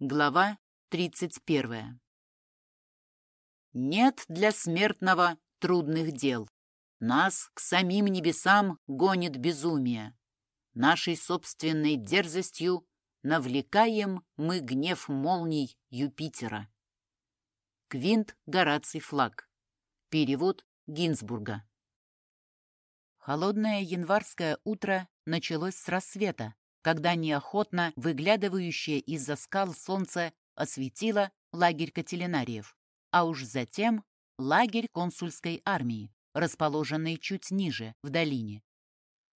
Глава 31. Нет для смертного трудных дел. Нас к самим небесам гонит безумие. Нашей собственной дерзостью навлекаем мы гнев молний Юпитера. Квинт Гораций Флаг. Перевод Гинзбурга. Холодное январское утро началось с рассвета, когда неохотно выглядывающее из-за скал солнце осветило лагерь Кателинариев, а уж затем лагерь консульской армии, расположенный чуть ниже, в долине.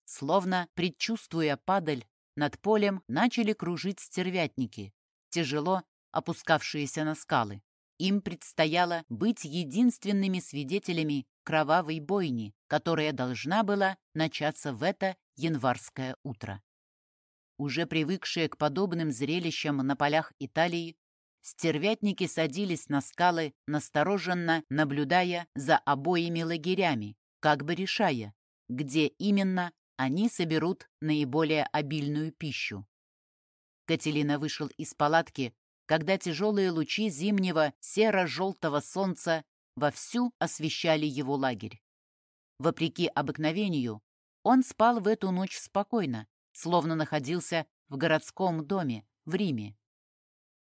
Словно предчувствуя падаль, над полем начали кружить стервятники, тяжело опускавшиеся на скалы. Им предстояло быть единственными свидетелями кровавой бойни, которая должна была начаться в это январское утро уже привыкшие к подобным зрелищам на полях Италии, стервятники садились на скалы, настороженно наблюдая за обоими лагерями, как бы решая, где именно они соберут наиболее обильную пищу. Кателина вышел из палатки, когда тяжелые лучи зимнего серо-желтого солнца вовсю освещали его лагерь. Вопреки обыкновению, он спал в эту ночь спокойно, словно находился в городском доме в Риме.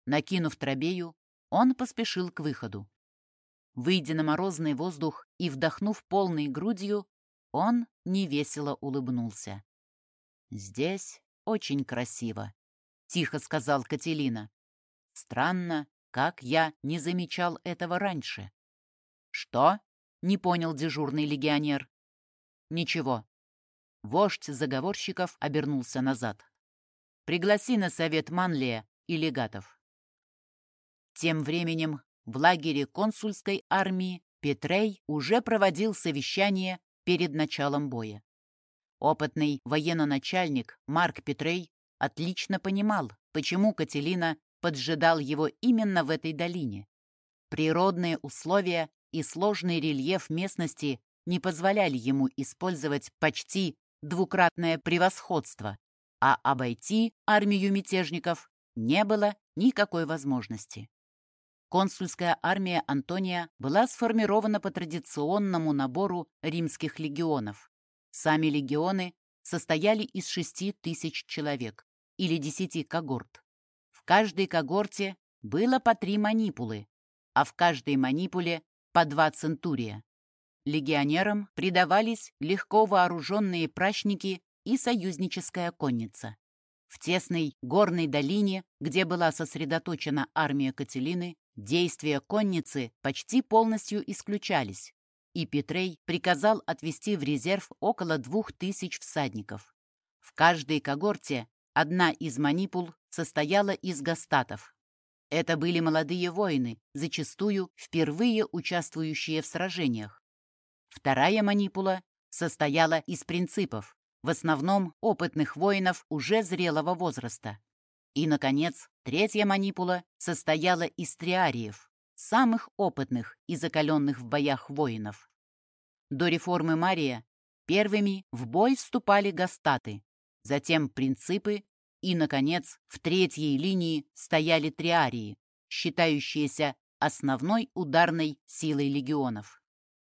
Накинув тробею, он поспешил к выходу. Выйдя на морозный воздух и вдохнув полной грудью, он невесело улыбнулся. «Здесь очень красиво», — тихо сказал Кателина. «Странно, как я не замечал этого раньше». «Что?» — не понял дежурный легионер. «Ничего, Вождь заговорщиков обернулся назад. «Пригласи на совет Манлия и легатов». Тем временем в лагере консульской армии Петрей уже проводил совещание перед началом боя. Опытный военно-начальник Марк Петрей отлично понимал, почему Кателина поджидал его именно в этой долине. Природные условия и сложный рельеф местности не позволяли ему использовать почти двукратное превосходство, а обойти армию мятежников не было никакой возможности. Консульская армия Антония была сформирована по традиционному набору римских легионов. Сами легионы состояли из шести тысяч человек или десяти когорт. В каждой когорте было по три манипулы, а в каждой манипуле по два центурия. Легионерам придавались легко вооруженные прачники и союзническая конница. В тесной горной долине, где была сосредоточена армия Кателины, действия конницы почти полностью исключались, и Петрей приказал отвести в резерв около двух тысяч всадников. В каждой когорте одна из манипул состояла из гастатов. Это были молодые воины, зачастую впервые участвующие в сражениях. Вторая манипула состояла из принципов, в основном опытных воинов уже зрелого возраста. И, наконец, третья манипула состояла из триариев, самых опытных и закаленных в боях воинов. До реформы Мария первыми в бой вступали гастаты, затем принципы и, наконец, в третьей линии стояли триарии, считающиеся основной ударной силой легионов.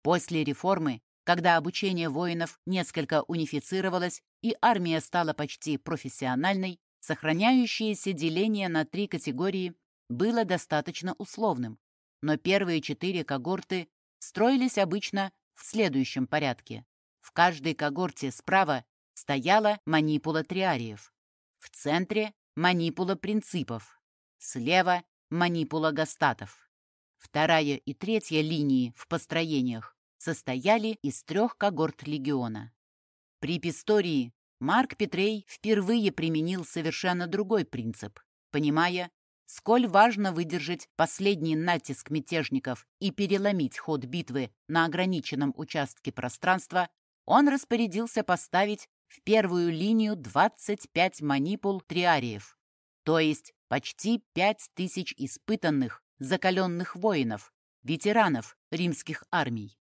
После реформы, когда обучение воинов несколько унифицировалось и армия стала почти профессиональной, сохраняющееся деление на три категории было достаточно условным, но первые четыре когорты строились обычно в следующем порядке. В каждой когорте справа стояла манипула триариев, в центре – манипула принципов, слева – манипула гастатов. Вторая и третья линии в построениях состояли из трех когорт легиона. При Пистории Марк Петрей впервые применил совершенно другой принцип, понимая, сколь важно выдержать последний натиск мятежников и переломить ход битвы на ограниченном участке пространства, он распорядился поставить в первую линию 25 манипул триариев, то есть почти 5000 испытанных, закаленных воинов, ветеранов римских армий.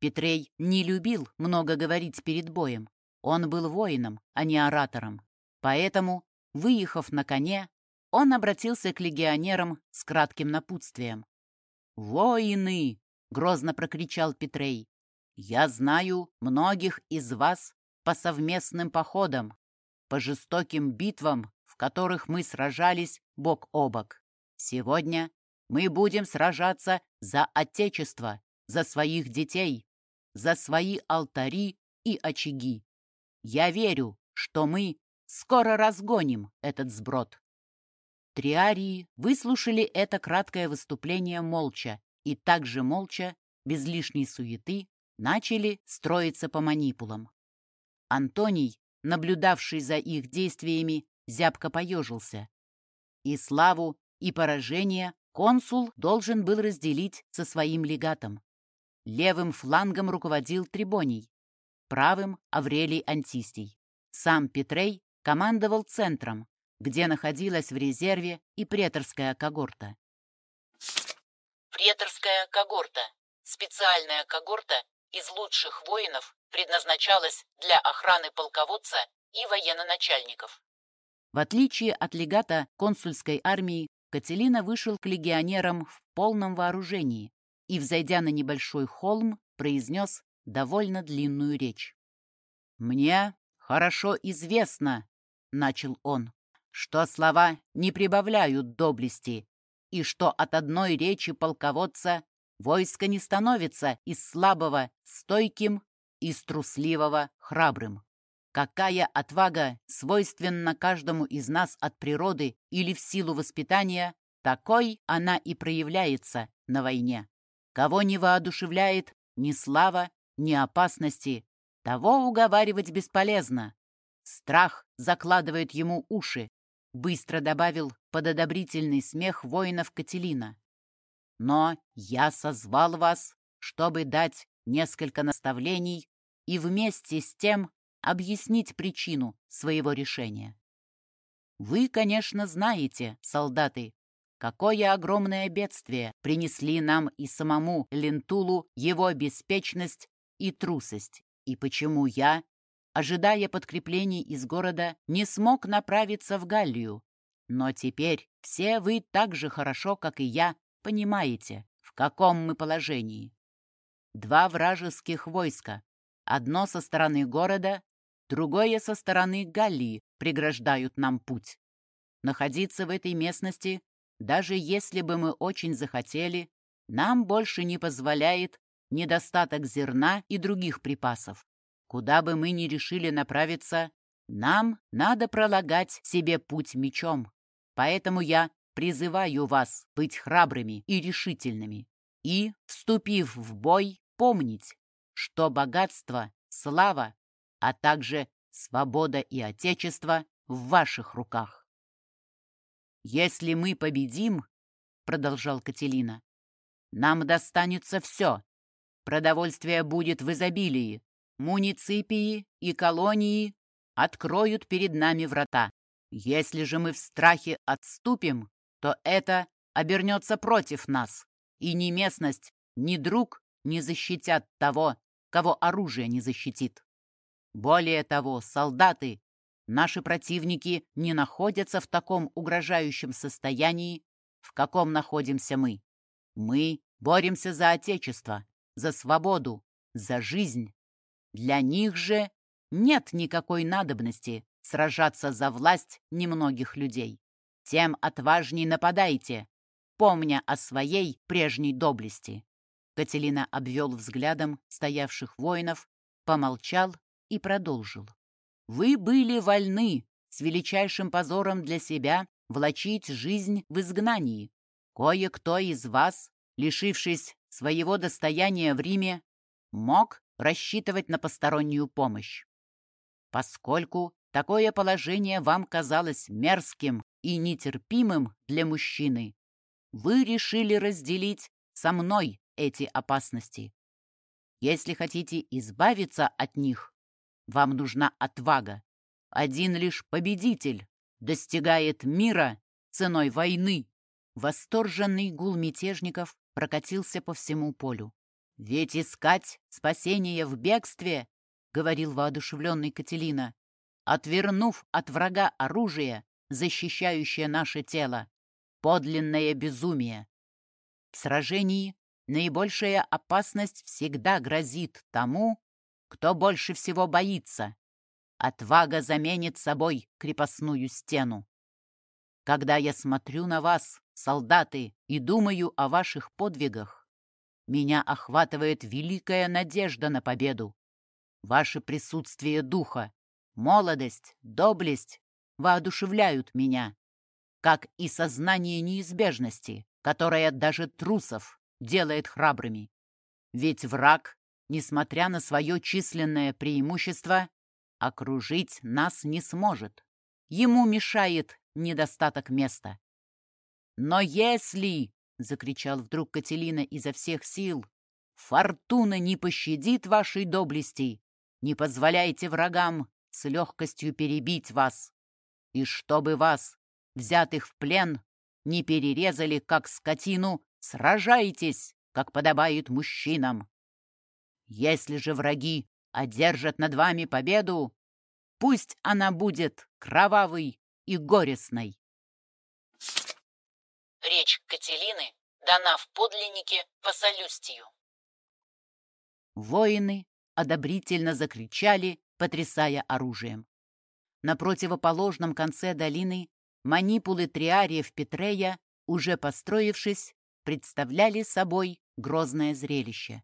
Петрей не любил много говорить перед боем. Он был воином, а не оратором. Поэтому, выехав на коне, он обратился к легионерам с кратким напутствием. «Воины!» — грозно прокричал Петрей. «Я знаю многих из вас по совместным походам, по жестоким битвам, в которых мы сражались бок о бок. Сегодня мы будем сражаться за Отечество, за своих детей, за свои алтари и очаги. Я верю, что мы скоро разгоним этот сброд. Триарии выслушали это краткое выступление молча и также молча, без лишней суеты, начали строиться по манипулам. Антоний, наблюдавший за их действиями, зябко поежился. И славу, и поражение консул должен был разделить со своим легатом. Левым флангом руководил Трибоний, правым — Аврелий Антистий. Сам Петрей командовал центром, где находилась в резерве и преторская когорта. Преторская когорта – специальная когорта из лучших воинов, предназначалась для охраны полководца и военно-начальников. В отличие от легата консульской армии, Кателина вышел к легионерам в полном вооружении и, взойдя на небольшой холм, произнес довольно длинную речь. «Мне хорошо известно», — начал он, «что слова не прибавляют доблести, и что от одной речи полководца войско не становится из слабого стойким, из трусливого храбрым. Какая отвага свойственна каждому из нас от природы или в силу воспитания, такой она и проявляется на войне. Кого не воодушевляет ни слава, ни опасности, того уговаривать бесполезно. Страх закладывает ему уши, быстро добавил под одобрительный смех воинов Кателина. Но я созвал вас, чтобы дать несколько наставлений и вместе с тем объяснить причину своего решения. Вы, конечно, знаете, солдаты, какое огромное бедствие принесли нам и самому Лентулу его беспечность и трусость, и почему я, ожидая подкреплений из города, не смог направиться в Галлию. Но теперь все вы так же хорошо, как и я, понимаете, в каком мы положении. Два вражеских войска, одно со стороны города, другое со стороны Галлии, преграждают нам путь. Находиться в этой местности, даже если бы мы очень захотели, нам больше не позволяет недостаток зерна и других припасов. Куда бы мы ни решили направиться, нам надо пролагать себе путь мечом. Поэтому я призываю вас быть храбрыми и решительными и, вступив в бой, помнить, что богатство, слава, а также свобода и отечество в ваших руках. «Если мы победим, — продолжал Кателина, — нам достанется все. Продовольствие будет в изобилии, муниципии и колонии откроют перед нами врата. Если же мы в страхе отступим, то это обернется против нас, и ни местность, ни друг не защитят того, кого оружие не защитит. Более того, солдаты, наши противники не находятся в таком угрожающем состоянии, в каком находимся мы. Мы боремся за Отечество, за свободу, за жизнь, для них же нет никакой надобности сражаться за власть немногих людей. Тем отважней нападайте, помня о своей прежней доблести. Кателина обвел взглядом стоявших воинов, помолчал и продолжил. «Вы были вольны с величайшим позором для себя влачить жизнь в изгнании. Кое-кто из вас, лишившись своего достояния в Риме, мог рассчитывать на постороннюю помощь. Поскольку такое положение вам казалось мерзким и нетерпимым для мужчины, вы решили разделить со мной эти опасности. Если хотите избавиться от них, вам нужна отвага. Один лишь победитель достигает мира ценой войны. Восторженный гул мятежников прокатился по всему полю. «Ведь искать спасение в бегстве, — говорил воодушевленный Кателина, — отвернув от врага оружие, защищающая наше тело. Подлинное безумие. В сражении наибольшая опасность всегда грозит тому, кто больше всего боится. Отвага заменит собой крепостную стену. Когда я смотрю на вас, солдаты, и думаю о ваших подвигах, меня охватывает великая надежда на победу. Ваше присутствие духа, молодость, доблесть воодушевляют меня, как и сознание неизбежности, которое даже трусов делает храбрыми. Ведь враг, несмотря на свое численное преимущество, окружить нас не сможет. Ему мешает недостаток места. «Но если, — закричал вдруг Кателина изо всех сил, — фортуна не пощадит вашей доблести, не позволяйте врагам с легкостью перебить вас, и чтобы вас, взятых в плен, не перерезали, как скотину, сражайтесь, как подобает мужчинам. Если же враги одержат над вами победу, пусть она будет кровавой и горестной. Речь Кателины дана в подлиннике по солюстию. Воины одобрительно закричали, потрясая оружием. На противоположном конце долины манипулы триариев Петрея, уже построившись, представляли собой грозное зрелище.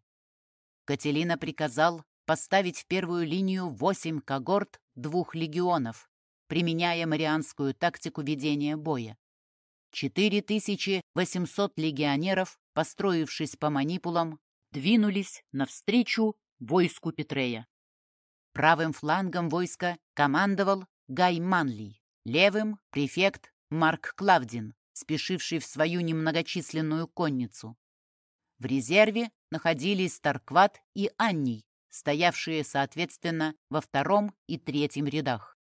Кателина приказал поставить в первую линию восемь когорт двух легионов, применяя марианскую тактику ведения боя. 4800 легионеров, построившись по манипулам, двинулись навстречу войску Петрея. Правым флангом войска командовал Гай Манли, левым – префект Марк Клавдин, спешивший в свою немногочисленную конницу. В резерве находились Таркват и Анний, стоявшие, соответственно, во втором и третьем рядах.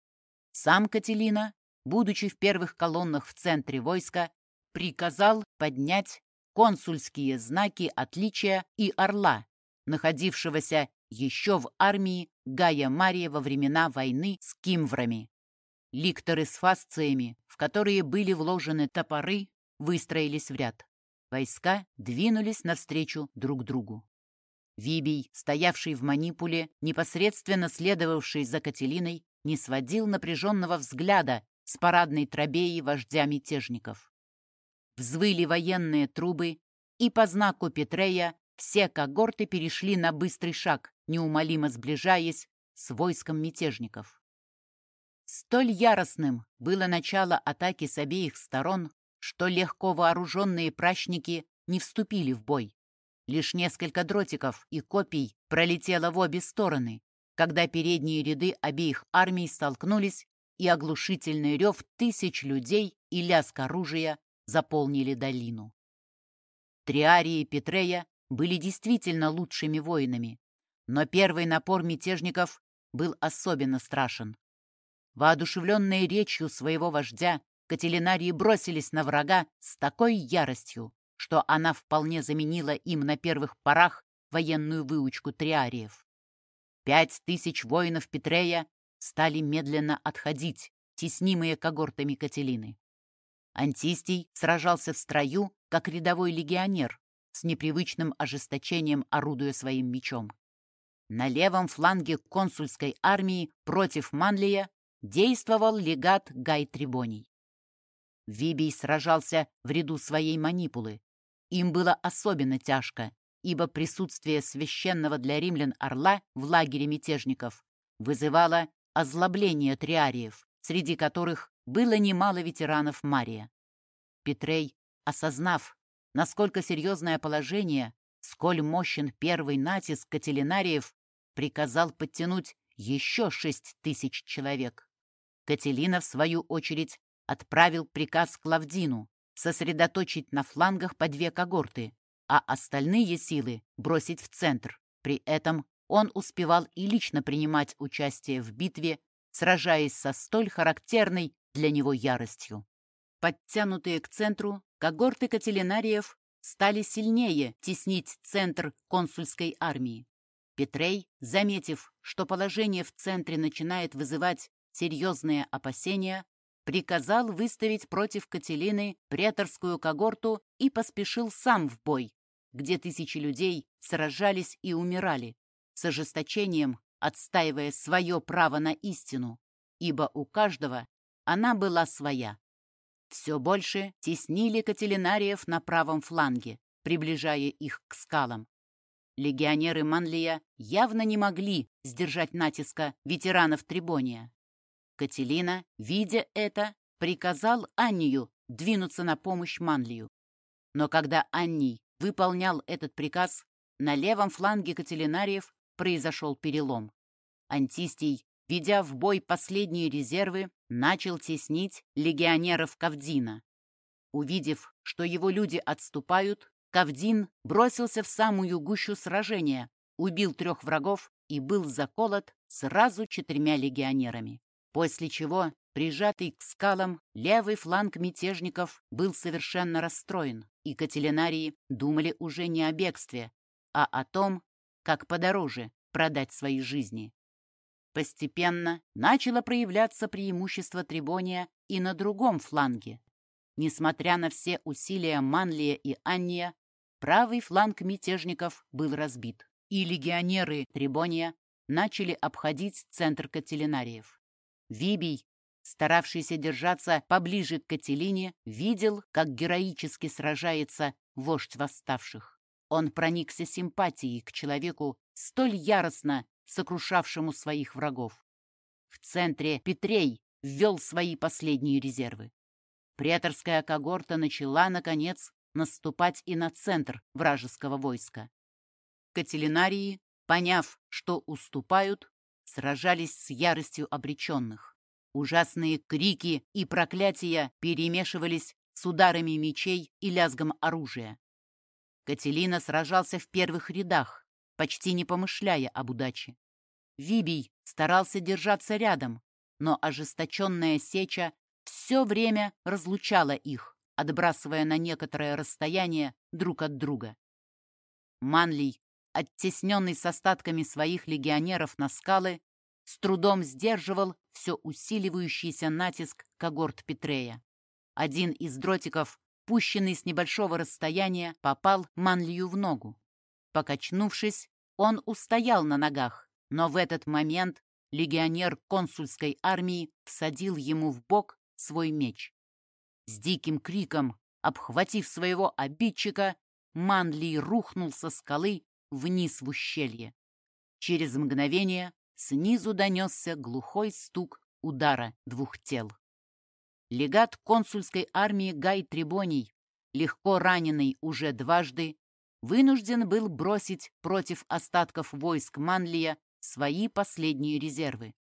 Сам Кателина, будучи в первых колоннах в центре войска, приказал поднять консульские знаки отличия и орла, находившегося еще в армии Гая Мария во времена войны с кимврами. Ликторы с фасциями, в которые были вложены топоры, выстроились в ряд. Войска двинулись навстречу друг другу. Вибий, стоявший в манипуле, непосредственно следовавший за Кателиной, не сводил напряженного взгляда с парадной тробеи вождя мятежников. Взвыли военные трубы, и по знаку Петрея все когорты перешли на быстрый шаг, неумолимо сближаясь с войском мятежников. Столь яростным было начало атаки с обеих сторон, что легко вооруженные пращники не вступили в бой. Лишь несколько дротиков и копий пролетело в обе стороны, когда передние ряды обеих армий столкнулись, и оглушительный рев тысяч людей и лязг оружия заполнили долину. Триарии и Петрея были действительно лучшими воинами, но первый напор мятежников был особенно страшен. Воодушевленные речью своего вождя, Кателинарии бросились на врага с такой яростью, что она вполне заменила им на первых порах военную выучку триариев. Пять тысяч воинов Петрея стали медленно отходить, теснимые когортами Кателины. Антистий сражался в строю, как рядовой легионер, с непривычным ожесточением орудуя своим мечом. На левом фланге консульской армии против Манлия действовал легат Гай Трибоний. Вибий сражался в ряду своей манипулы. Им было особенно тяжко, ибо присутствие священного для римлян орла в лагере мятежников вызывало озлобление триариев, среди которых было немало ветеранов Мария. Петрей, осознав, насколько серьезное положение, сколь мощен первый натиск кателинариев, приказал подтянуть еще шесть тысяч человек. Кателина, в свою очередь, отправил приказ Клавдину сосредоточить на флангах по две когорты, а остальные силы бросить в центр. При этом он успевал и лично принимать участие в битве, сражаясь со столь характерной для него яростью. Подтянутые к центру, когорты кателинариев стали сильнее теснить центр консульской армии. Петрей, заметив, что положение в центре начинает вызывать серьезные опасения, приказал выставить против Кателины преторскую когорту и поспешил сам в бой, где тысячи людей сражались и умирали, с ожесточением отстаивая свое право на истину, ибо у каждого она была своя. Все больше теснили Кателинариев на правом фланге, приближая их к скалам. Легионеры Манлия явно не могли сдержать натиска ветеранов Трибония. Кателина, видя это, приказал Аннию двинуться на помощь Манлию. Но когда Анний выполнял этот приказ, на левом фланге Кателинариев произошел перелом. Антистий, ведя в бой последние резервы, начал теснить легионеров Кавдина. Увидев, что его люди отступают, Кавдин бросился в самую гущу сражения, убил трех врагов и был заколот сразу четырьмя легионерами. После чего, прижатый к скалам, левый фланг мятежников был совершенно расстроен, и кателенарии думали уже не о бегстве, а о том, как подороже продать свои жизни. Постепенно начало проявляться преимущество Трибония и на другом фланге. Несмотря на все усилия Манлия и Анния, правый фланг мятежников был разбит, и легионеры Трибония начали обходить центр Кателинариев. Вибий, старавшийся держаться поближе к Кателине, видел, как героически сражается вождь восставших. Он проникся симпатией к человеку, столь яростно сокрушавшему своих врагов. В центре Петрей ввел свои последние резервы. Преторская когорта начала, наконец, наступать и на центр вражеского войска. Кателинарии, поняв, что уступают, сражались с яростью обреченных. Ужасные крики и проклятия перемешивались с ударами мечей и лязгом оружия. Кателина сражался в первых рядах, почти не помышляя об удаче. Вибий старался держаться рядом, но ожесточенная сеча все время разлучала их, отбрасывая на некоторое расстояние друг от друга. Манлий, оттесненный с остатками своих легионеров на скалы, с трудом сдерживал все усиливающийся натиск когорт Петрея. Один из дротиков, пущенный с небольшого расстояния, попал Манлию в ногу. Покачнувшись, он устоял на ногах, но в этот момент легионер консульской армии всадил ему в бок свой меч. С диким криком, обхватив своего обидчика, Манли рухнул со скалы вниз в ущелье. Через мгновение снизу донесся глухой стук удара двух тел. Легат консульской армии Гай Трибоний, легко раненый уже дважды, вынужден был бросить против остатков войск Манлия свои последние резервы.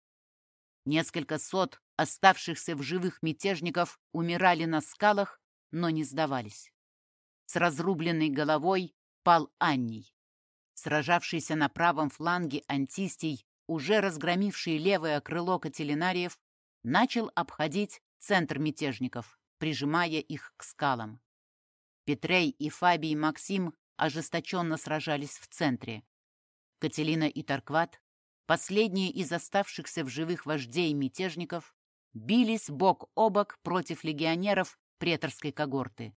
Несколько сот оставшихся в живых мятежников умирали на скалах, но не сдавались. С разрубленной головой пал Анний. Сражавшийся на правом фланге Антистий, уже разгромивший левое крыло Кателинариев, начал обходить центр мятежников, прижимая их к скалам. Петрей и Фабий Максим ожесточенно сражались в центре. Кателина и Таркват Последние из оставшихся в живых вождей мятежников бились бок о бок против легионеров преторской когорты.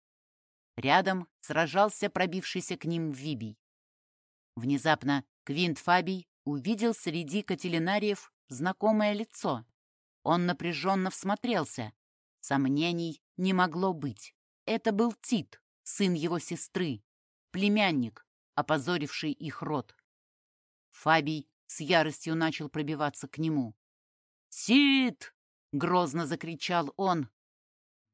Рядом сражался пробившийся к ним Вибий. Внезапно Квинт Фабий увидел среди кателинариев знакомое лицо. Он напряженно всмотрелся. Сомнений не могло быть. Это был Тит, сын его сестры, племянник, опозоривший их род. Фабий с яростью начал пробиваться к нему. «Сид!» — грозно закричал он.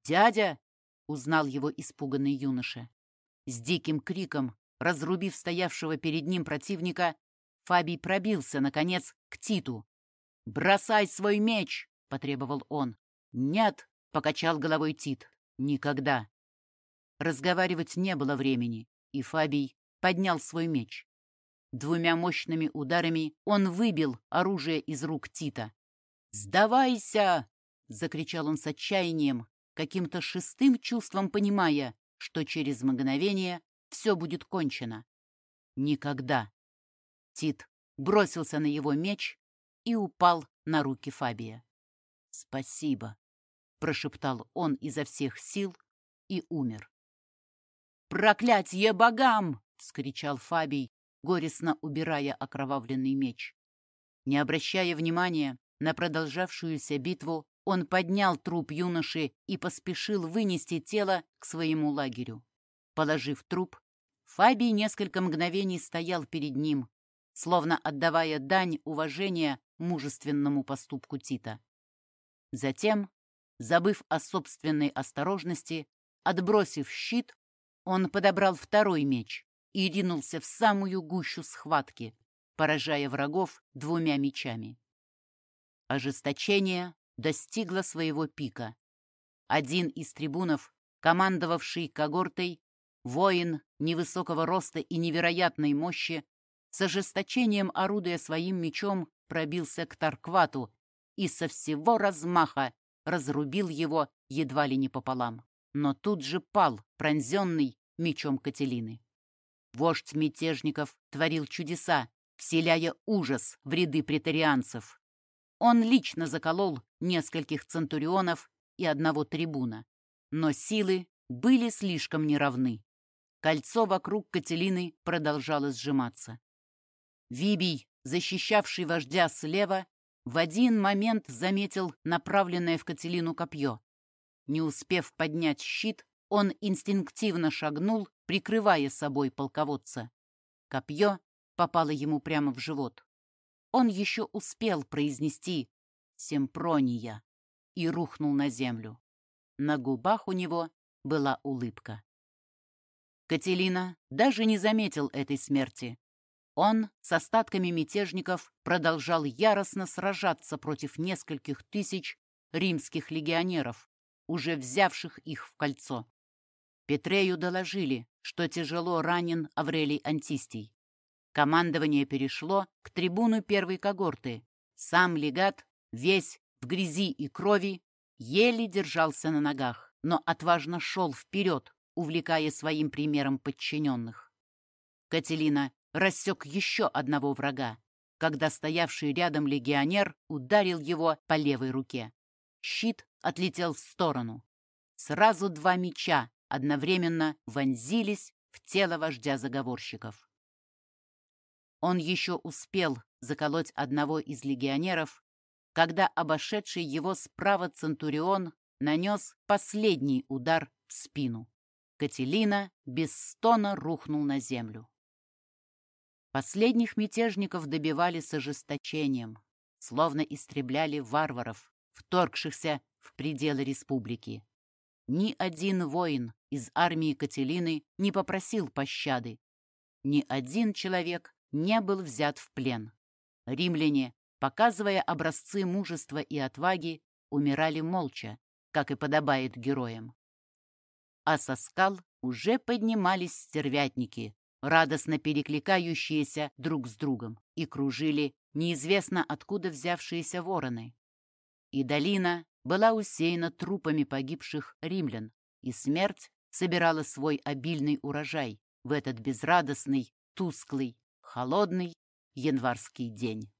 «Дядя!» — узнал его испуганный юноша. С диким криком, разрубив стоявшего перед ним противника, Фабий пробился, наконец, к Титу. «Бросай свой меч!» — потребовал он. «Нет!» — покачал головой Тит. «Никогда!» Разговаривать не было времени, и Фабий поднял свой меч. Двумя мощными ударами он выбил оружие из рук Тита. «Сдавайся!» — закричал он с отчаянием, каким-то шестым чувством понимая, что через мгновение все будет кончено. Никогда. Тит бросился на его меч и упал на руки Фабия. «Спасибо», — прошептал он изо всех сил и умер. «Проклятье богам!» — вскричал Фабий, горестно убирая окровавленный меч. Не обращая внимания на продолжавшуюся битву, он поднял труп юноши и поспешил вынести тело к своему лагерю. Положив труп, Фабий несколько мгновений стоял перед ним, словно отдавая дань уважения мужественному поступку Тита. Затем, забыв о собственной осторожности, отбросив щит, он подобрал второй меч и ринулся в самую гущу схватки, поражая врагов двумя мечами. Ожесточение достигло своего пика. Один из трибунов, командовавший когортой, воин невысокого роста и невероятной мощи, с ожесточением орудуя своим мечом, пробился к Тарквату и со всего размаха разрубил его едва ли не пополам. Но тут же пал, пронзенный мечом Кателины. Вождь мятежников творил чудеса, вселяя ужас в ряды претарианцев. Он лично заколол нескольких центурионов и одного трибуна. Но силы были слишком неравны. Кольцо вокруг Кателины продолжало сжиматься. Вибий, защищавший вождя слева, в один момент заметил направленное в Кателину копье. Не успев поднять щит, он инстинктивно шагнул, прикрывая собой полководца. Копье попало ему прямо в живот. Он еще успел произнести «Семпрония» и рухнул на землю. На губах у него была улыбка. Кателина даже не заметил этой смерти. Он с остатками мятежников продолжал яростно сражаться против нескольких тысяч римских легионеров, уже взявших их в кольцо. Петрею доложили, что тяжело ранен Аврелий Антистий. Командование перешло к трибуну первой когорты. Сам легат, весь в грязи и крови, еле держался на ногах, но отважно шел вперед, увлекая своим примером подчиненных. Кателина рассек еще одного врага, когда стоявший рядом легионер ударил его по левой руке. Щит отлетел в сторону. Сразу два меча одновременно вонзились в тело вождя заговорщиков. Он еще успел заколоть одного из легионеров, когда обошедший его справа Центурион нанес последний удар в спину. Кателина без стона рухнул на землю. Последних мятежников добивали с ожесточением, словно истребляли варваров, вторгшихся в пределы республики. Ни один воин из армии Кателины не попросил пощады. Ни один человек не был взят в плен. Римляне, показывая образцы мужества и отваги, умирали молча, как и подобает героям. А со скал уже поднимались стервятники, радостно перекликающиеся друг с другом, и кружили неизвестно откуда взявшиеся вороны. И долина была усеяна трупами погибших римлян, и смерть собирала свой обильный урожай в этот безрадостный, тусклый, холодный январский день.